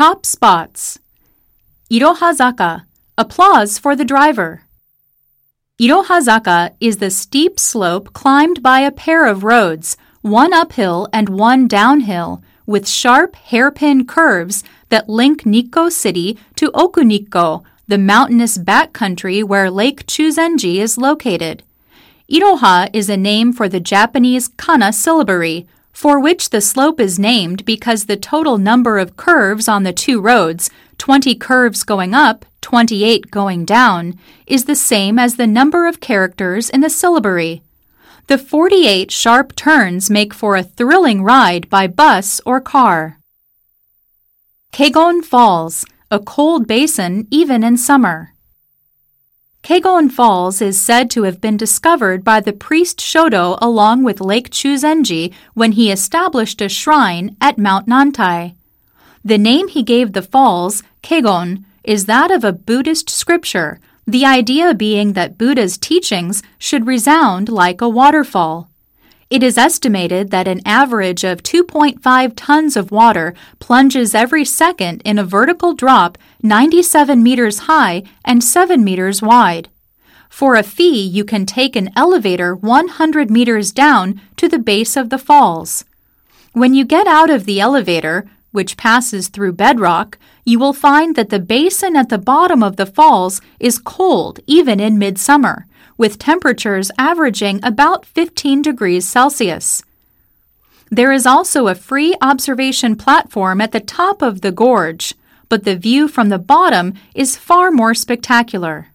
Top spots. Irohazaka, applause for the driver. Irohazaka is the steep slope climbed by a pair of roads, one uphill and one downhill, with sharp hairpin curves that link Nikko City to Okunikko, the mountainous backcountry where Lake Chuzenji is located. Iroha is a name for the Japanese kana syllabary, for which the slope is named because the total number of curves on the two roads, 20 curves going up, 28 going down, is the same as the number of characters in the syllabary. The 48 sharp turns make for a thrilling ride by bus or car. Kegon Falls, a cold basin even in summer. Kegon Falls is said to have been discovered by the priest Shodo along with Lake Chuzenji when he established a shrine at Mount Nantai. The name he gave the falls, Kegon, is that of a Buddhist scripture, the idea being that Buddha's teachings should resound like a waterfall. It is estimated that an average of 2.5 tons of water plunges every second in a vertical drop 97 meters high and 7 meters wide. For a fee, you can take an elevator 100 meters down to the base of the falls. When you get out of the elevator, which passes through bedrock, you will find that the basin at the bottom of the falls is cold even in midsummer with temperatures averaging about 15 degrees Celsius. There is also a free observation platform at the top of the gorge, but the view from the bottom is far more spectacular.